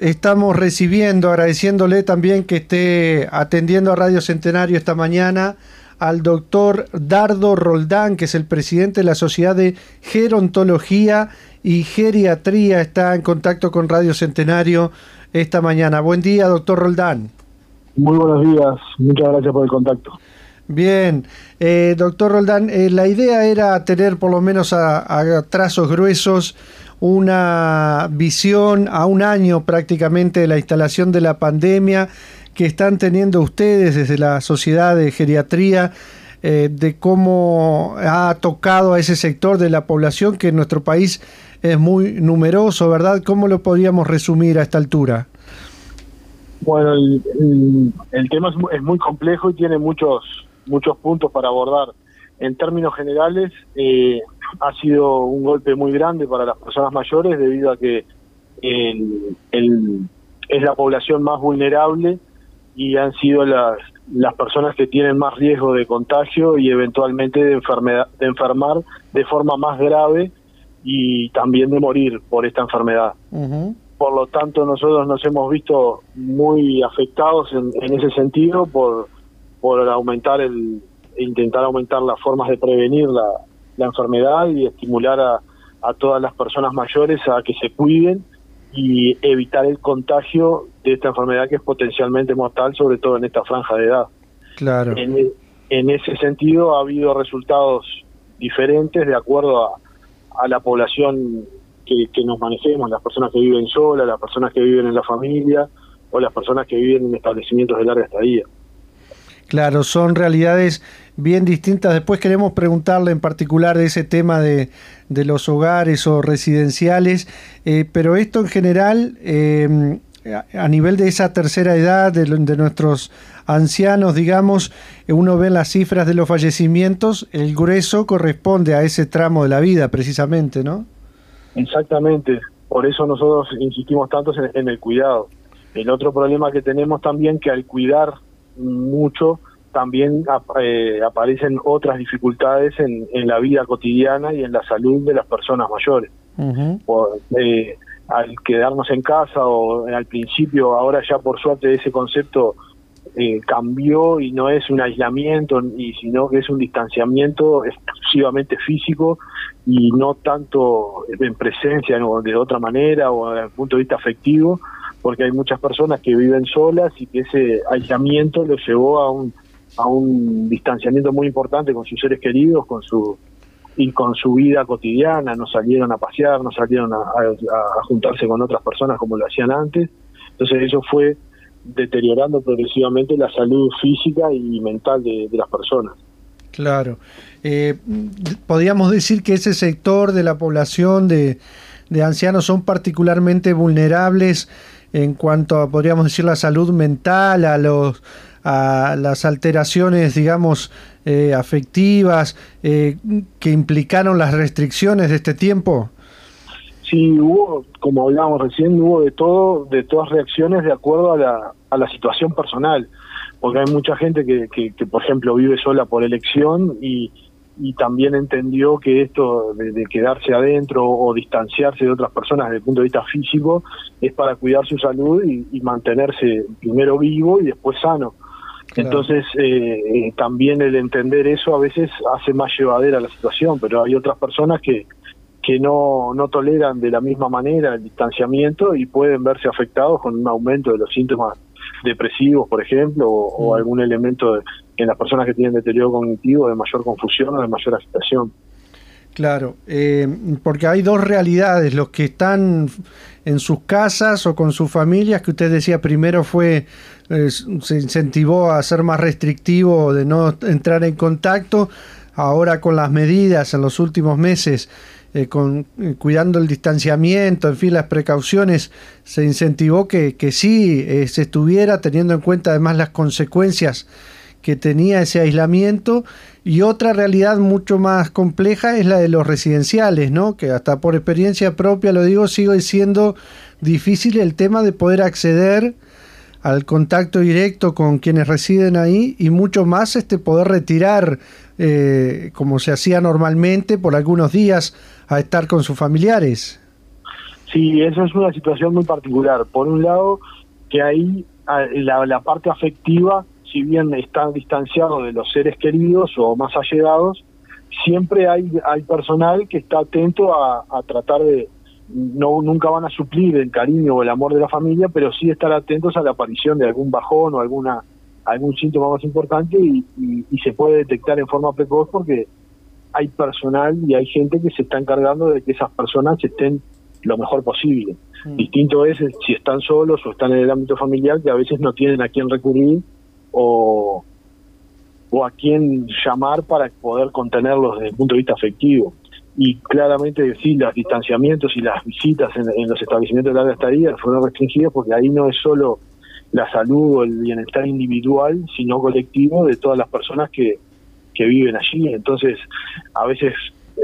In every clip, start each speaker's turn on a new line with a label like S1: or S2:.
S1: estamos recibiendo, agradeciéndole también que esté atendiendo a Radio Centenario esta mañana al doctor Dardo Roldán, que es el presidente de la Sociedad de Gerontología y Geriatría. Está en contacto con Radio Centenario esta mañana. Buen día, doctor Roldán.
S2: Muy buenos días, muchas gracias por el contacto.
S1: Bien, eh, doctor Roldán, eh, la idea era tener por lo menos a, trazos gruesos una visión a un año prácticamente de la instalación de la pandemia que están teniendo ustedes desde la Sociedad de Geriatría, eh, de cómo ha tocado a ese sector de la población que en nuestro país es muy numeroso, ¿verdad? ¿Cómo lo podríamos resumir a esta altura?
S2: Bueno, el, tema es muy, complejo y tiene muchos muchos puntos para abordar. En términos generales, eh, ha sido un golpe muy grande para las personas mayores debido a que es la población más vulnerable y han sido las, las personas que tienen más riesgo de contagio y eventualmente de, enfermedad, de enfermar de forma más grave y también de morir por esta enfermedad. Por lo tanto, nosotros nos hemos visto muy afectados en, ese sentido por, por aumentar el, intentar aumentar las formas de prevenir la, la enfermedad y estimular a, a todas las personas mayores a que se cuiden y evitar el contagio de esta enfermedad que es potencialmente mortal, sobre todo en esta franja de edad.
S1: Claro.
S2: En, e, en ese sentido ha habido resultados diferentes de acuerdo a, a la población que, que, nos manejemos, las personas que viven solas, las personas que viven en la familia o las personas que viven en establecimientos de larga estadía.
S1: Claro, son realidades bien distintas. Después queremos preguntarle en particular de ese tema de, los hogares o residenciales, eh, pero esto en general, eh, a nivel de esa tercera edad, de, de, nuestros ancianos, digamos, uno ve las cifras de los fallecimientos, el grueso corresponde a ese tramo de la vida, precisamente, ¿no?
S2: Exactamente, por eso nosotros insistimos tanto en, en el cuidado. El otro problema que tenemos también que al cuidar mucho, también eh, aparecen otras dificultades en, en, la vida cotidiana y en la salud de las personas mayores. por, eh, al quedarnos en casa o al principio, ahora ya por suerte ese concepto eh, cambió y no es un aislamiento, y sino que es un distanciamiento exclusivamente físico y no tanto en presencia de otra manera o desde el punto de vista afectivo, porque hay muchas personas que viven solas y que ese aislamiento los llevó a un a un distanciamiento muy importante con sus seres queridos, con su y con su vida cotidiana, no salieron a pasear, no salieron a, juntarse con otras personas como lo hacían antes. Entonces eso fue deteriorando progresivamente la salud física y mental de, las personas.
S1: Claro. Eh, podríamos decir que ese sector de la población de, de ancianos son particularmente vulnerables en cuanto a, podríamos decir, la salud mental, a los a las alteraciones, digamos, eh, afectivas eh, que implicaron las restricciones de este tiempo?
S2: Sí, hubo, como hablábamos recién, hubo de todo, de todas reacciones de acuerdo a la, a la situación personal, porque hay mucha gente que, que, que, por ejemplo, vive sola por elección y, y también entendió que esto de, quedarse adentro o distanciarse de otras personas desde el punto de vista físico es para cuidar su salud y, mantenerse primero vivo y después sano. Entonces, eh, eh, también el entender eso a veces hace más llevadera la situación, pero hay otras personas que, que no, no toleran de la misma manera el distanciamiento y pueden verse afectados con un aumento de los síntomas depresivos, por ejemplo, o, mm. algún elemento en las personas que tienen deterioro cognitivo de mayor confusión o de mayor agitación.
S1: Claro, eh, porque hay dos realidades, los que están en sus casas o con sus familias, que usted decía primero fue, eh, se incentivó a ser más restrictivo, de no entrar en contacto, ahora con las medidas en los últimos meses, eh, con, cuidando el distanciamiento, en fin, las precauciones, se incentivó que, que sí se estuviera teniendo en cuenta además las consecuencias que tenía ese aislamiento y otra realidad mucho más compleja es la de los residenciales, ¿no? Que hasta por experiencia propia lo digo, sigue siendo difícil el tema de poder acceder al contacto directo con quienes residen ahí y mucho más este poder retirar eh, como se hacía normalmente por algunos días a estar con sus familiares.
S2: Sí, eso es una situación muy particular. Por un lado, que ahí la, la parte afectiva, si bien está distanciado de los seres queridos o más allegados, siempre hay, hay personal que está atento a, a tratar de, no nunca van a suplir el cariño o el amor de la familia, pero sí estar atentos a la aparición de algún bajón o alguna algún síntoma más importante y, y, se puede detectar en forma precoz porque hay personal y hay gente que se está encargando de que esas personas estén lo mejor posible. Mm. Distinto es si están solos o están en el ámbito familiar que a veces no tienen a quién recurrir o, o a quién llamar para poder contenerlos desde el punto de vista afectivo y claramente sí, los distanciamientos y las visitas en, los establecimientos de larga estadía fueron restringidas porque ahí no es solo la salud o el bienestar individual, sino colectivo de todas las personas que, que viven allí. Entonces, a veces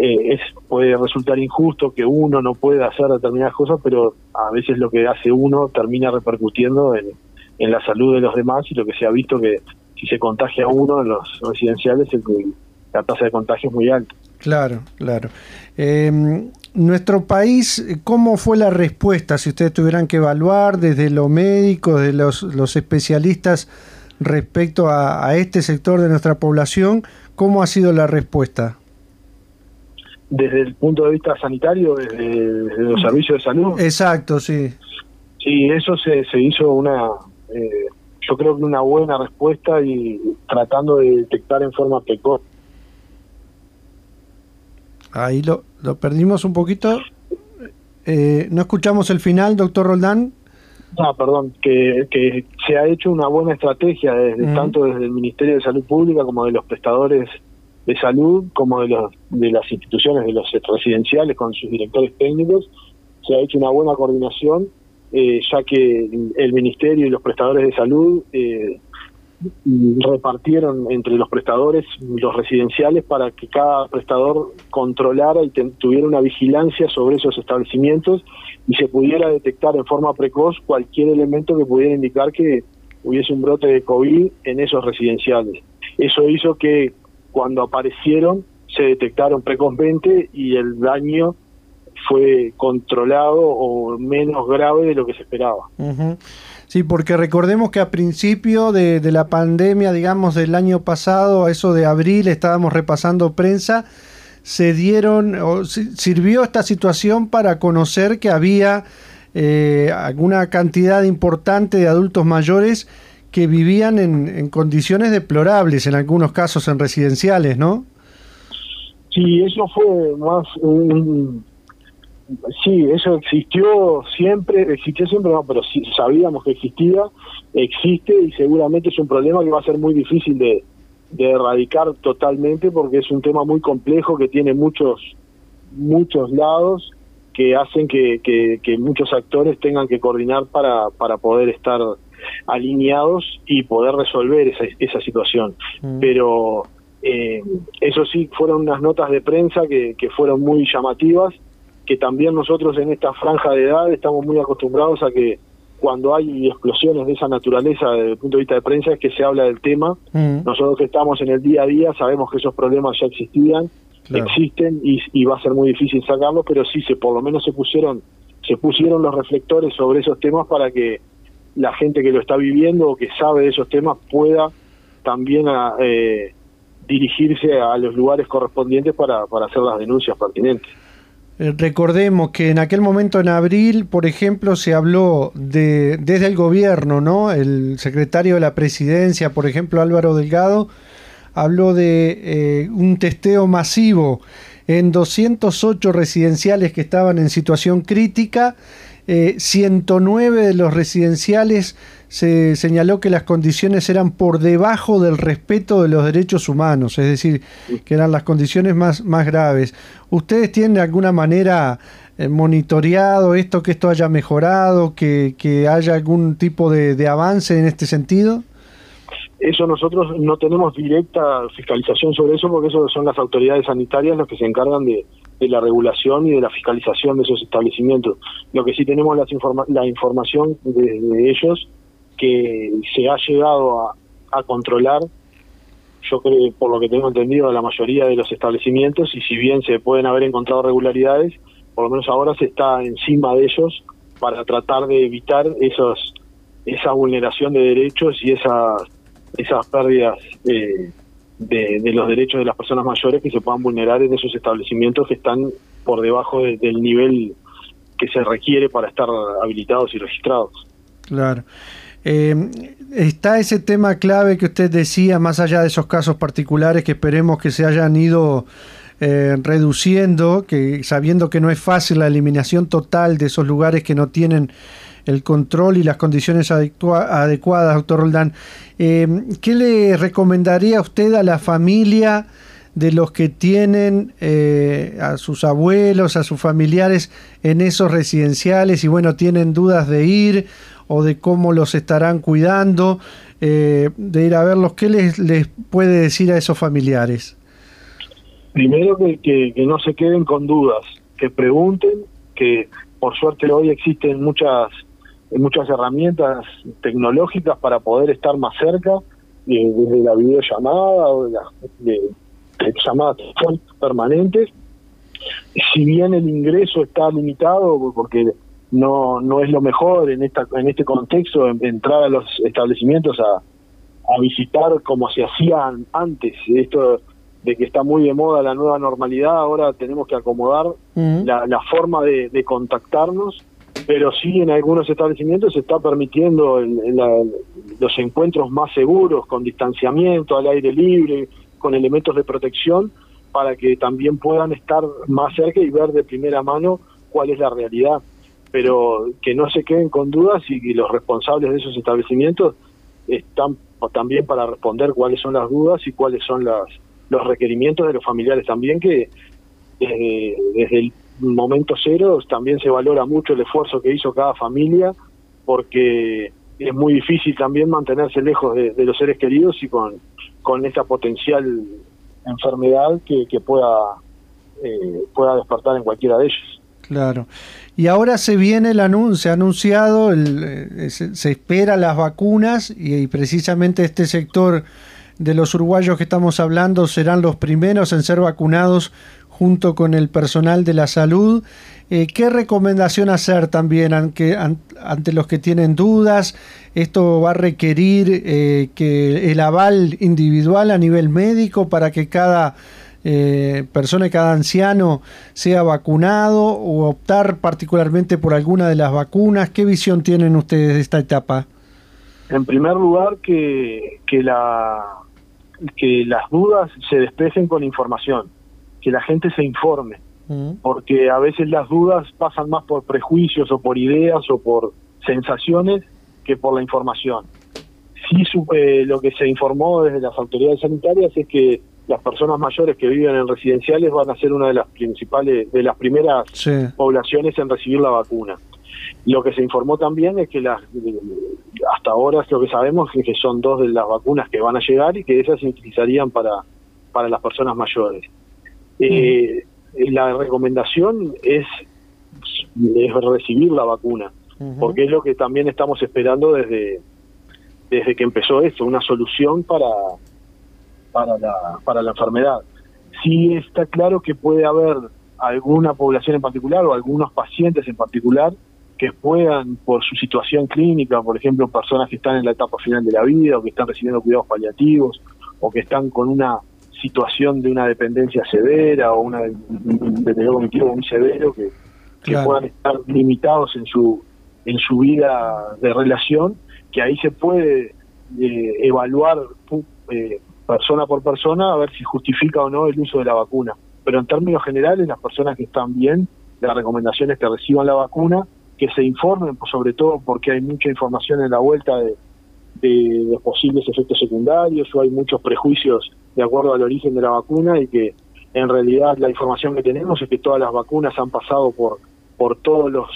S2: eh, es puede resultar injusto que uno no pueda hacer determinadas cosas, pero a veces lo que hace uno termina repercutiendo en, en la salud de los demás y lo que se ha visto que si se contagia uno en los residenciales, la tasa de contagio es muy alta.
S1: Claro, claro. Eh, nuestro país, ¿cómo fue la respuesta? Si ustedes tuvieran que evaluar desde lo médico, de los, los especialistas respecto a, este sector de nuestra población, ¿cómo ha sido la respuesta?
S2: Desde el punto de vista sanitario, desde, los servicios de salud.
S1: Exacto, sí.
S2: Sí, eso se, se hizo una, eh, yo creo que una buena respuesta y tratando de detectar en forma precoz
S1: Ahí lo, lo perdimos un poquito. Eh, no escuchamos el final, doctor Roldán.
S2: No, perdón, que, que se ha hecho una buena estrategia desde, tanto desde el Ministerio de Salud Pública como de los prestadores de salud, como de, los, de las instituciones de los residenciales con sus directores técnicos. Se ha hecho una buena coordinación, eh, ya que el Ministerio y los prestadores de salud eh, repartieron entre los prestadores los residenciales para que cada prestador controlara y tuviera una vigilancia sobre esos establecimientos y se pudiera detectar en forma precoz cualquier elemento que pudiera indicar que hubiese un brote de COVID en esos residenciales. Eso hizo que cuando aparecieron se detectaron precozmente y el daño fue controlado o menos grave de lo que se esperaba.
S1: Sí, porque recordemos que a principio de, la pandemia, digamos, del año pasado, a eso de abril, estábamos repasando prensa, se dieron, o sirvió esta situación para conocer que había eh, alguna cantidad importante de adultos mayores que vivían en, en, condiciones deplorables, en algunos casos en residenciales, ¿no?
S2: Sí, eso fue más un, sí, eso existió siempre, existió siempre, no, pero sí, sabíamos que existía, existe y seguramente es un problema que va a ser muy difícil de, erradicar totalmente porque es un tema muy complejo que tiene muchos, muchos lados que hacen que, que, muchos actores tengan que coordinar para, para poder estar alineados y poder resolver esa, esa situación. Mm. Pero eh, eso sí, fueron unas notas de prensa que, que fueron muy llamativas que también nosotros en esta franja de edad estamos muy acostumbrados a que cuando hay explosiones de esa naturaleza desde el punto de vista de prensa es que se habla del tema. Mm. Nosotros que estamos en el día a día sabemos que esos problemas ya existían, existen y, va a ser muy difícil sacarlos, pero sí se por lo menos se pusieron se pusieron los reflectores sobre esos temas para que la gente que lo está viviendo o que sabe de esos temas pueda también eh, dirigirse a los lugares correspondientes para, para hacer las denuncias pertinentes.
S1: Eh, recordemos que en aquel momento, en abril, por ejemplo, se habló de, desde el gobierno, ¿no? El secretario de la presidencia, por ejemplo, Álvaro Delgado, habló de eh, un testeo masivo en 208 residenciales que estaban en situación crítica 109 eh, de los residenciales se señaló que las condiciones eran por debajo del respeto de los derechos humanos, es decir, que eran las condiciones más, más graves. ¿Ustedes tienen de alguna manera eh, monitoreado esto, que esto haya mejorado, que, que haya algún tipo de, de avance en este sentido?
S2: Eso nosotros no tenemos directa fiscalización sobre eso porque eso son las autoridades sanitarias los que se encargan de, de la regulación y de la fiscalización de esos establecimientos. Lo que sí tenemos la, la información de, ellos que se ha llegado a, controlar, yo creo, por lo que tengo entendido, la mayoría de los establecimientos y si bien se pueden haber encontrado regularidades, por lo menos ahora se está encima de ellos para tratar de evitar esos esa vulneración de derechos y esas pérdidas eh, de, los derechos de las personas mayores que se puedan vulnerar en esos establecimientos que están por debajo del nivel que se requiere para estar habilitados y registrados.
S1: Claro. Eh, está ese tema clave que usted decía, más allá de esos casos particulares que esperemos que se hayan ido eh, reduciendo, que sabiendo que no es fácil la eliminación total de esos lugares que no tienen el control y las condiciones adecuadas, doctor Roldán. Eh, ¿Qué le recomendaría usted a la familia de los que tienen a sus abuelos, a sus familiares en esos residenciales y bueno, tienen dudas de ir o de cómo los estarán cuidando, eh, de ir a verlos? ¿Qué les, les puede decir a esos familiares?
S2: Primero que no se queden con dudas, que pregunten, que por suerte hoy existen muchas muchas herramientas tecnológicas para poder estar más cerca, desde la videollamada o de, de, llamadas permanentes. Si bien el ingreso está limitado, porque no no es lo mejor en esta en este contexto entrar a los establecimientos a, a visitar como se hacían antes esto de que está muy de moda la nueva normalidad ahora tenemos que acomodar la, la, forma de, de contactarnos pero sí en algunos establecimientos se está permitiendo los encuentros más seguros, con distanciamiento, al aire libre, con elementos de protección, para que también puedan estar más cerca y ver de primera mano cuál es la realidad. Pero que no se queden con dudas y los responsables de esos establecimientos están también para responder cuáles son las dudas y cuáles son las, los requerimientos de los familiares también que eh, desde el momento cero también se valora mucho el esfuerzo que hizo cada familia porque es muy difícil también mantenerse lejos de, los seres queridos y con, con esta potencial enfermedad que, que pueda, eh, pueda despertar en cualquiera de ellos.
S1: Claro. Y ahora se viene el anuncio, se ha anunciado, eh, se, espera las vacunas y, precisamente este sector de los uruguayos que estamos hablando serán los primeros en ser vacunados junto con el personal de la salud. Eh, ¿Qué recomendación hacer también ante, ante, los que tienen dudas? ¿Esto va a requerir eh, que el aval individual a nivel médico para que cada eh, persona, cada anciano sea vacunado o optar particularmente por alguna de las vacunas? ¿Qué visión tienen ustedes de esta etapa?
S2: En primer lugar, que, que, la, que las dudas se despejen con información que la gente se informe, mm. porque a veces las dudas pasan más por prejuicios o por ideas o por sensaciones que por la información. Sí, eh, lo que se informó desde las autoridades sanitarias es que las personas mayores que viven en residenciales van a ser una de las principales, de las primeras poblaciones en recibir la vacuna. Lo que se informó también es que las, hasta ahora lo que sabemos es que son dos de las vacunas que van a llegar y que esas se utilizarían para, para las personas mayores. Eh, la recomendación es, recibir la vacuna, porque es lo que también estamos esperando desde, desde que empezó esto, una solución para, para, la, para la enfermedad. Sí está claro que puede haber alguna población en particular o algunos pacientes en particular que puedan, por su situación clínica, por ejemplo, personas que están en la etapa final de la vida o que están recibiendo cuidados paliativos o que están con una situación de una dependencia severa o una deterioro cognitivo muy severo que, puedan estar limitados en su en su vida de relación que ahí se puede eh, evaluar eh, persona por persona a ver si justifica o no el uso de la vacuna. Pero en términos generales las personas que están bien la recomendación es que reciban la vacuna que se informen sobre todo porque hay mucha información en la vuelta de de los posibles efectos secundarios o hay muchos prejuicios de acuerdo al origen de la vacuna y que en realidad la información que tenemos es que todas las vacunas han pasado por por todos los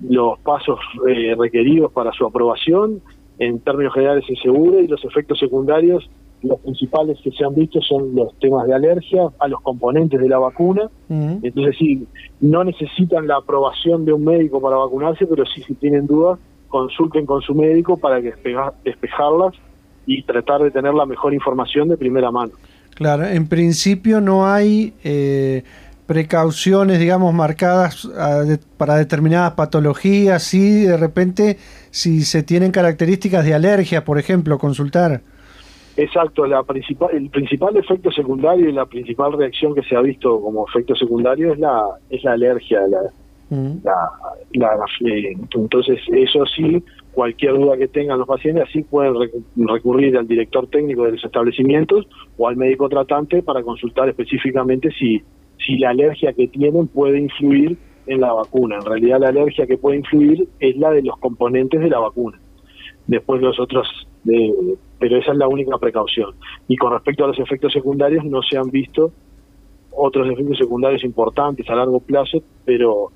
S2: los pasos eh, requeridos para su aprobación. En términos generales es seguro y los efectos secundarios los principales que se han visto son los temas de alergia a los componentes de la vacuna. Entonces sí, no necesitan la aprobación de un médico para vacunarse, pero sí si tienen dudas consulten con su médico para que despejarlas y tratar de tener la mejor información de primera mano.
S1: Claro, en principio no hay eh, precauciones, digamos, marcadas para determinadas patologías, sí, de repente, si se tienen características de alergia, por ejemplo, consultar.
S2: Exacto, la principal, el principal efecto secundario y la principal reacción que se ha visto como efecto secundario es la es la alergia, la, mm. la, eh, entonces eso sí, cualquier duda que tengan los pacientes así pueden recurrir al director técnico de los establecimientos o al médico tratante para consultar específicamente si si la alergia que tienen puede influir en la vacuna. En realidad la alergia que puede influir es la de los componentes de la vacuna. Después los otros de, pero esa es la única precaución. Y con respecto a los efectos secundarios, no se han visto otros efectos secundarios importantes a largo plazo, pero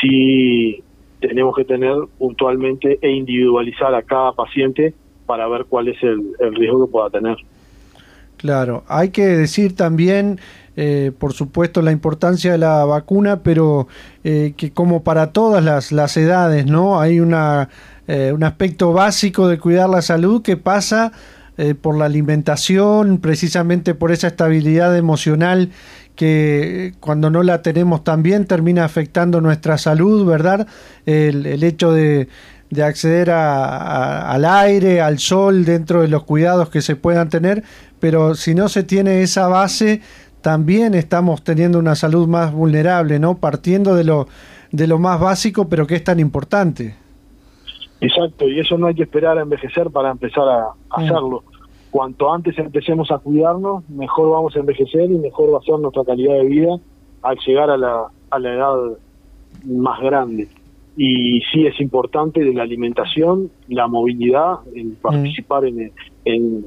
S2: sí tenemos que tener puntualmente e individualizar a cada paciente para ver cuál es el, riesgo que pueda tener.
S1: Claro, hay que decir también, eh, por supuesto, la importancia de la vacuna, pero eh, que como para todas las, las edades, ¿no? Hay una eh, un aspecto básico de cuidar la salud que pasa eh, por la alimentación, precisamente por esa estabilidad emocional que eh, cuando no la tenemos tan bien termina afectando nuestra salud, ¿verdad? El, hecho de, acceder al aire, al sol, dentro de los cuidados que se puedan tener, pero si no se tiene esa base, también estamos teniendo una salud más vulnerable, ¿no? Partiendo de lo, de lo más básico, pero que es tan importante.
S2: Exacto, y eso no hay que esperar a envejecer para empezar a, hacerlo. Cuanto antes empecemos a cuidarnos, mejor vamos a envejecer y mejor va a ser nuestra calidad de vida al llegar a la, a la edad más grande. Y sí es importante la alimentación, la movilidad, el mm. participar en, en,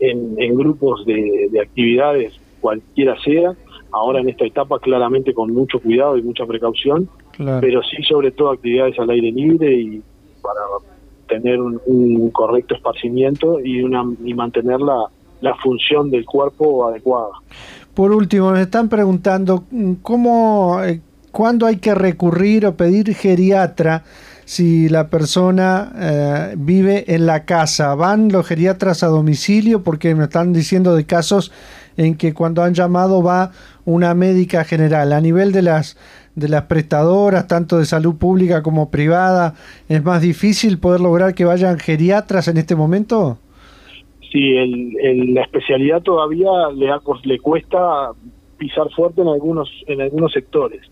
S2: en, grupos de, de actividades, cualquiera sea, ahora en esta etapa claramente con mucho cuidado y mucha precaución, pero sí sobre todo actividades al aire libre y para tener un, correcto esparcimiento y, una, y mantener la, función del cuerpo adecuada.
S1: Por último, me están preguntando cómo, eh, cuándo hay que recurrir o pedir geriatra si la persona eh, vive en la casa. ¿Van los geriatras a domicilio? Porque me están diciendo de casos en que cuando han llamado va una médica general. A nivel de las de las prestadoras, tanto de salud pública como privada, es más difícil poder lograr que vayan geriatras en este momento?
S2: Sí, el, la especialidad todavía le, le cuesta pisar fuerte en algunos en algunos sectores.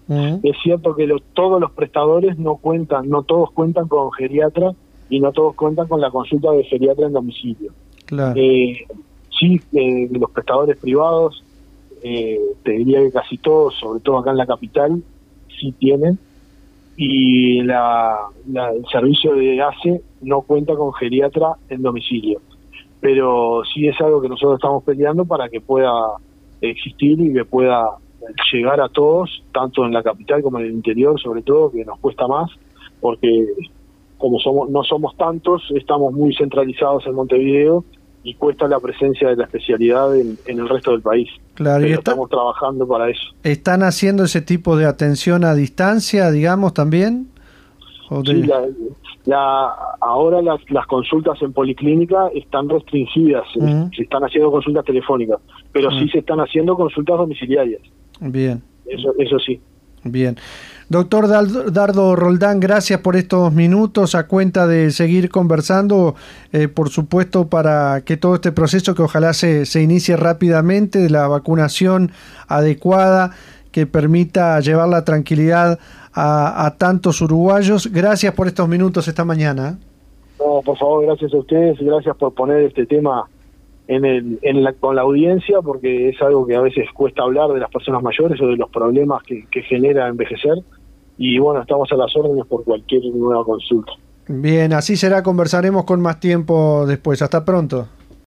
S2: Es cierto que todos los prestadores no cuentan, no todos cuentan con geriatra y no todos cuentan con la consulta de geriatra en domicilio. Eh, sí, eh, los prestadores privados, eh, te diría que casi todos, sobre todo acá en la capital, sí tienen y la, el servicio de ACE no cuenta con geriatra en domicilio. Pero sí es algo que nosotros estamos peleando para que pueda existir y que pueda llegar a todos, tanto en la capital como en el interior, sobre todo, que nos cuesta más, porque como somos no somos tantos, estamos muy centralizados en Montevideo y cuesta la presencia de la especialidad en, el resto del país. Claro, y estamos trabajando para eso.
S1: ¿Están haciendo ese tipo de atención a distancia, digamos, también?
S2: Sí, la, ahora las, las, consultas en policlínica están restringidas, se están haciendo consultas telefónicas, pero sí se están haciendo consultas domiciliarias.
S1: Bien.
S2: Eso, eso sí.
S1: Bien. Doctor Dardo Roldán, gracias por estos minutos a cuenta de seguir conversando, eh, por supuesto, para que todo este proceso que ojalá se, se inicie rápidamente, de la vacunación adecuada, que permita llevar la tranquilidad a, tantos uruguayos. Gracias por estos minutos esta mañana.
S2: No, por favor, gracias a ustedes y gracias por poner este tema en el, en la, con la audiencia, porque es algo que a veces cuesta hablar de las personas mayores o de los problemas que, que genera envejecer. Y bueno, estamos a las órdenes por cualquier nueva consulta.
S1: Bien, así será, conversaremos con más tiempo después. Hasta pronto.